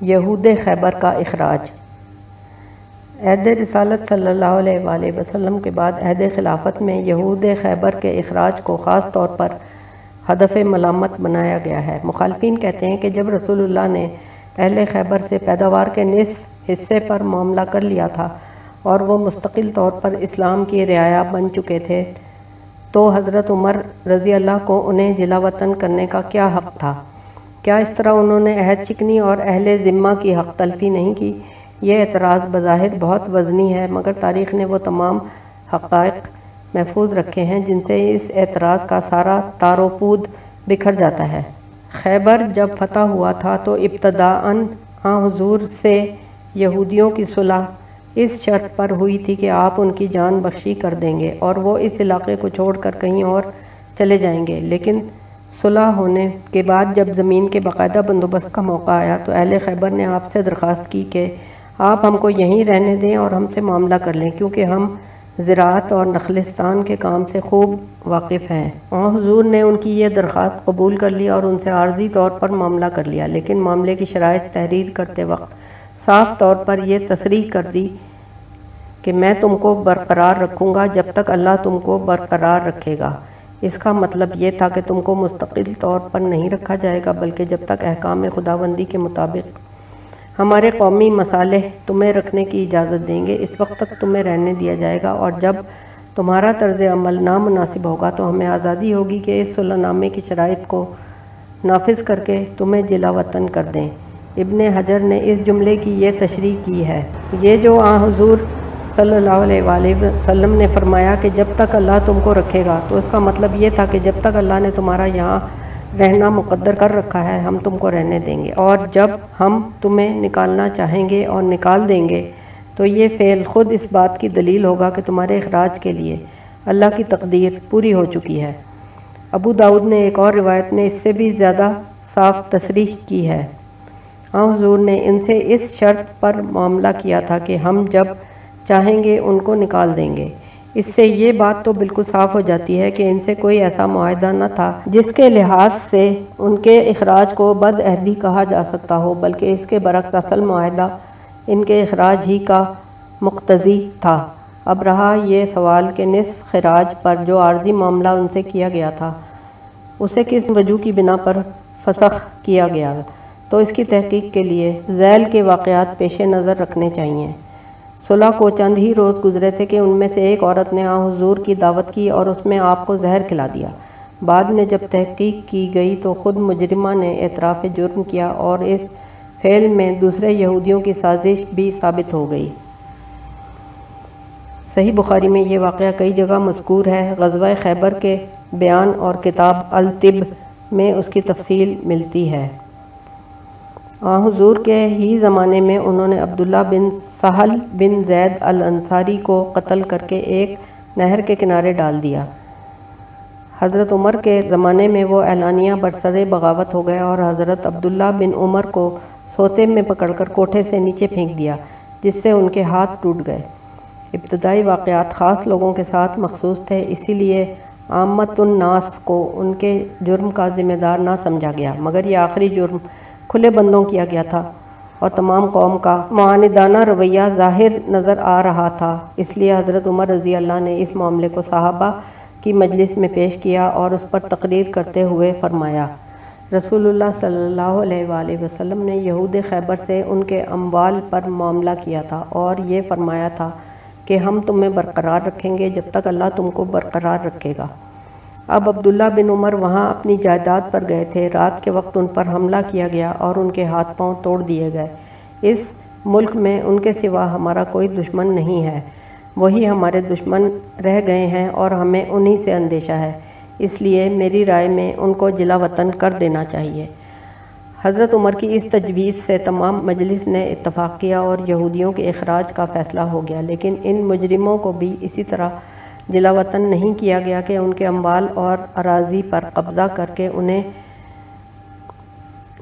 یہود خیبر کا اخراج۔ عہد رسالت صلی اللہ علیہ وآلہ وسلم کے بعد عہد خلافت میں یہود خیبر کے اخراج کو خاص طور پر ہدف ملامت بنایا گیا ہے۔ مخالفین کہتے ہیں کہ جب رسول اللہ نے اہل خیبر سے پیداوار کے نصف حصے پر معاملہ کر لیا تھا اور وہ مستقل طور پر اسلام کی رعایا بن چکے تھے، تو حضرت عمر رضی اللہ کو انہیں جلا وطن کرنے کا کیا حق تھا؟ کیا اس طرح انہوں نے عہد چکنی اور اہل ذمہ کی حق تلفی نہیں کی؟ یہ اعتراض بظاہر بہت وزنی ہے، مگر تاریخ نے وہ تمام حقائق محفوظ رکھے ہیں جن سے اس اعتراض کا سارا تار و پود بکھر جاتا ہے۔ خیبر جب فتح ہوا تھا تو ابتداً آ ہاں حضور سے یہودیوں کی صلح اس شرط پر ہوئی تھی کہ آپ ان کی جان بخشی کر دیں گے اور وہ اس علاقے کو چھوڑ کر کہیں اور چلے جائیں گے، لیکن صلح ہونے کے بعد جب زمین کے باقاعدہ بندوبست کا موقع آیا تو اہل خیبر نے آپ سے درخواست کی کہ آپ ہم کو یہیں رہنے دیں اور ہم سے معاملہ کر لیں، کیونکہ ہم زراعت اور نخلستان کے کام سے خوب واقف ہیں۔ اور حضور نے ان کی یہ درخواست قبول کر لی اور ان سے عارضی طور پر معاملہ کر لیا، لیکن معاملے کی شرائط تحریر کرتے وقت صاف طور پر یہ تصریح کر دی کہ میں تم کو برقرار رکھوں گا جب تک اللہ تم کو برقرار رکھے گا۔ اس کا مطلب یہ تھا کہ تم کو مستقل طور پر نہیں رکھا جائے گا، بلکہ جب تک احکام خداوندی کے مطابق ہمارے قومی مسالح تمہیں رکھنے کی اجازت دیں گے، اس وقت تک تمہیں رہنے دیا جائے گا۔ اور جب تمہارا طرز عمل نامناسب ہوگا تو ہمیں آزادی ہوگی کہ اس صلح نامے کی شرائط کو نافذ کر کے تمہیں جلا وطن کر دیں۔ ابن حجر نے اس جملے کی یہ تشریح کی ہے، یہ جو آ حضور صلی اللہ علیہ وآلہ وسلم نے فرمایا کہ جب تک اللہ تم کو رکھے گا، تو اس کا مطلب یہ تھا کہ جب تک اللہ نے تمہارا یہاں رہنا مقدر کر رکھا ہے، ہم تم کو رہنے دیں گے۔ اور جب ہم تمہیں نکالنا چاہیں گے اور نکال دیں گے، تو یہ فعل خود اس بات کی دلیل ہوگا کہ تمہارے اخراج کے لیے اللہ کی تقدیر پوری ہو چکی ہے۔ ابو داود نے ایک اور روایت میں اس سے بھی زیادہ صاف تصریح کی ہے۔ ہاں حضور نے ان سے اس شرط پر معاملہ کیا تھا کہ ہم جب چاہیں گے ان کو نکال دیں گے۔ اس سے یہ بات تو بالکل صاف ہو جاتی ہے کہ ان سے کوئی ایسا معاہدہ نہ تھا جس کے لحاظ سے ان کے اخراج کو بد عہدی کہا جا سکتا ہو، بلکہ اس کے برعکس اصل معاہدہ ان کے اخراج ہی کا مقتضی تھا۔ اب رہا یہ سوال کہ نصف خراج پر جو عارضی معاملہ ان سے کیا گیا تھا، اسے کس وجہ کی بنا پر فسخ کیا گیا؟ تو اس کی تحقیق کے لیے ذیل کے واقعات پیش نظر رکھنے چاہیے صلح کو چند ہی روز گزرے تھے کہ ان میں سے ایک عورت نے آ حضور کی دعوت کی اور اس میں آپ کو زہر کھلا دیا۔ بعد میں جب تحقیق کی گئی تو خود مجرمہ نے اعتراف جرم کیا اور اس فعل میں دوسرے یہودیوں کی سازش بھی ثابت ہو گئی۔ صحیح بخاری میں یہ واقعہ کئی جگہ مذکور ہے۔ غزوہ خیبر کے بیان اور کتاب الطب میں اس کی تفصیل ملتی ہے۔ حضور کے ہی زمانے میں انہوں نے عبداللہ بن سہل بن زید الانصاری کو قتل کر کے ایک نہر کے کنارے ڈال دیا۔ حضرت عمر کے زمانے میں وہ اعلانیہ برسر بغاوت ہو گئے اور حضرت عبداللہ بن عمر کو سوتے میں پکڑ کر کوٹھے سے نیچے پھینک دیا، جس سے ان کے ہاتھ ٹوٹ گئے۔ ابتدائی واقعات خاص لوگوں کے ساتھ مخصوص تھے، اسی لیے عامت الناس کو ان کے جرم کا ذمہ دار نہ سمجھا گیا، مگر یہ آخری جرم کھلے بندوں کیا گیا تھا اور تمام قوم کا معاندانہ رویہ ظاہر نظر آ رہا تھا۔ اس لیے حضرت عمر رضی اللہ نے اس معاملے کو صحابہ کی مجلس میں پیش کیا اور اس پر تقریر کرتے ہوئے فرمایا، رسول اللہ صلی اللہ علیہ وآلہ وسلم نے یہود خیبر سے ان کے اموال پر معاملہ کیا تھا اور یہ فرمایا تھا کہ ہم تمہیں برقرار رکھیں گے جب تک اللہ تم کو برقرار رکھے گا۔ اب عبداللہ بن عمر وہاں اپنی جائیداد پر گئے تھے۔ رات کے وقت ان پر حملہ کیا گیا اور ان کے ہاتھ پاؤں توڑ دیے گئے۔ اس ملک میں ان کے سوا ہمارا کوئی دشمن نہیں ہے۔ وہی ہمارے دشمن رہ گئے ہیں اور ہمیں انہی سے اندیشہ ہے۔ اس لیے میری رائے میں ان کو جلا وطن کر دینا چاہیے۔ حضرت عمر کی اس تجویز سے تمام مجلس نے اتفاق کیا اور یہودیوں کے اخراج کا فیصلہ ہو گیا، لیکن ان مجرموں کو بھی اسی طرح جلا وطن نہیں کیا گیا کہ ان کے اموال اور اراضی پر قبضہ کر کے انہیں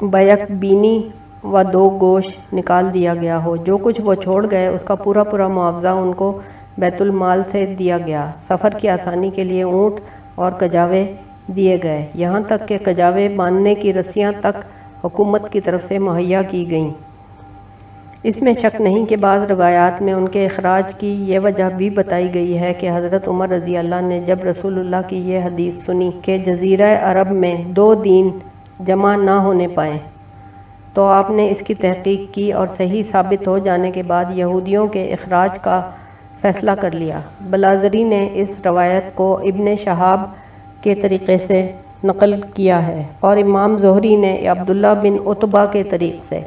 بیک بینی و دو گوش نکال دیا گیا ہو۔ جو کچھ وہ چھوڑ گئے، اس کا پورا پورا معاوضہ ان کو بیت المال سے دیا گیا۔ سفر کی آسانی کے لیے اونٹ اور کجاوے دیے گئے۔ یہاں تک کہ کجاوے باندھنے کی رسیاں تک حکومت کی طرف سے مہیا کی گئیں۔ اس میں شک نہیں کہ بعض روایات میں ان کے اخراج کی یہ وجہ بھی بتائی گئی ہے کہ حضرت عمر رضی اللہ نے جب رسول اللہ کی یہ حدیث سنی کہ جزیرہ عرب میں دو دین جمع نہ ہونے پائیں تو آپ نے اس کی تحقیق کی اور صحیح ثابت ہو جانے کے بعد یہودیوں کے اخراج کا فیصلہ کر لیا۔ بلازری نے اس روایت کو ابن شہاب کے طریقے سے نقل کیا ہے اور امام زہری نے عبداللہ بن عطبہ کے طریق سے۔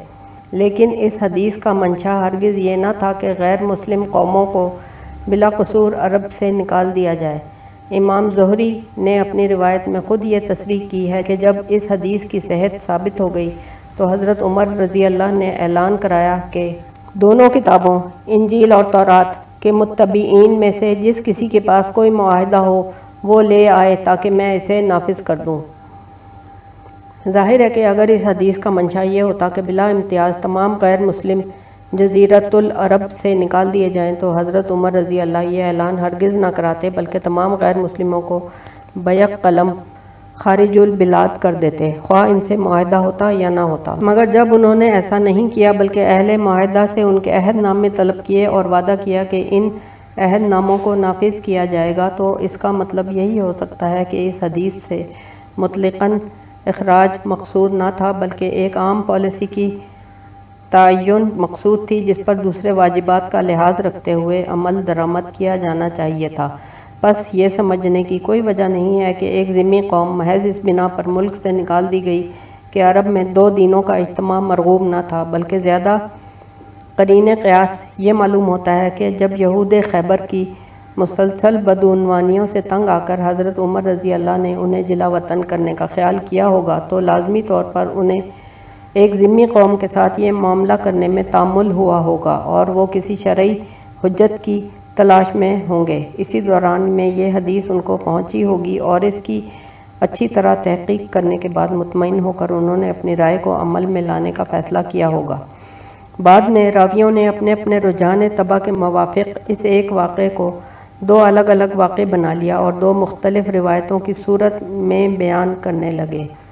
لیکن اس حدیث کا منشا ہرگز یہ نہ تھا کہ غیر مسلم قوموں کو بلا قصور عرب سے نکال دیا جائے۔ امام زہری نے اپنی روایت میں خود یہ تصریح کی ہے کہ جب اس حدیث کی صحت ثابت ہو گئی تو حضرت عمر رضی اللہ نے اعلان کرایا کہ دونوں کتابوں، انجیل اور تورات، کے متبعین میں سے جس کسی کے پاس کوئی معاہدہ ہو وہ لے آئے تاکہ میں اسے نافذ کر دوں۔ ظاہر ہے کہ اگر اس حدیث کا منشا یہ ہوتا کہ بلا امتیاز تمام غیر مسلم جزیرت العرب سے نکال دیے جائیں تو حضرت عمر رضی اللہ یہ اعلان ہرگز نہ کراتے بلکہ تمام غیر مسلموں کو بیک قلم خارج البلاد کر دیتے۔ خواہ ان سے معاہدہ ہوتا یا نہ ہوتا۔ مگر جب انہوں نے ایسا نہیں کیا بلکہ اہل معاہدہ سے ان کے عہد نامے طلب کیے اور وعدہ کیا کہ ان عہد ناموں کو نافذ کیا جائے گا تو اس کا مطلب یہی ہو سکتا ہے کہ اس حدیث سے مطلقاً اخراج مقصود نہ تھا بلکہ ایک عام پالیسی کی تعین مقصود تھی جس پر دوسرے واجبات کا لحاظ رکھتے ہوئے عمل درآمد کیا جانا چاہیے تھا۔ بس یہ سمجھنے کی کوئی وجہ نہیں ہے کہ ایک ذمی قوم محض اس بنا پر ملک سے نکال دی گئی کہ عرب میں دو دینوں کا اجتماع مرغوب نہ تھا، بلکہ زیادہ قرین قیاس، یہ معلوم ہوتا ہے کہ جب یہود خیبر کی مسلسل بدعنوانیوں سے تنگ آ کر حضرت عمر رضی اللہ نے انہیں جلا وطن کرنے کا خیال کیا ہوگا، تو لازمی طور پر انہیں ایک ذمی قوم کے ساتھ یہ معاملہ کرنے میں تعمل ہوا ہوگا اور وہ کسی شرعی حجت کی تلاش میں ہوں گے۔ اسی دوران میں یہ حدیث ان کو پہنچی ہوگی اور اس کی اچھی طرح تحقیق کرنے کے بعد مطمئن ہو کر انہوں نے اپنی رائے کو عمل میں لانے کا فیصلہ کیا ہوگا۔ بعد میں راویوں نے اپنے اپنے رجحان طبع کے موافق اس ایک واقعے کو دو الگ الگ واقعے بنا لیا اور دو مختلف روایتوں کی صورت میں بیان کرنے لگے۔